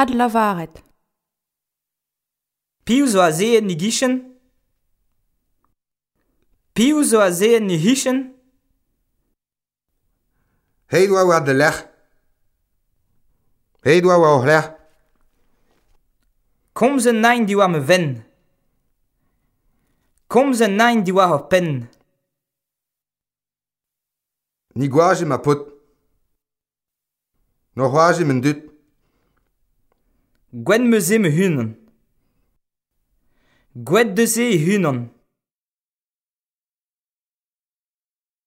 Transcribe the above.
ad lavaret. Piv zo a zeet ni gichen? Piv zo a zeet ni hichen? Heid oa oa de lech. Heid oa oa och lech. Kom ze nain di me ven. Kom ze nain di oa ho pen. Ni gwaje ma pot. No gwaje men dut. Gwen meuze me hunan. Gwet de e hunan.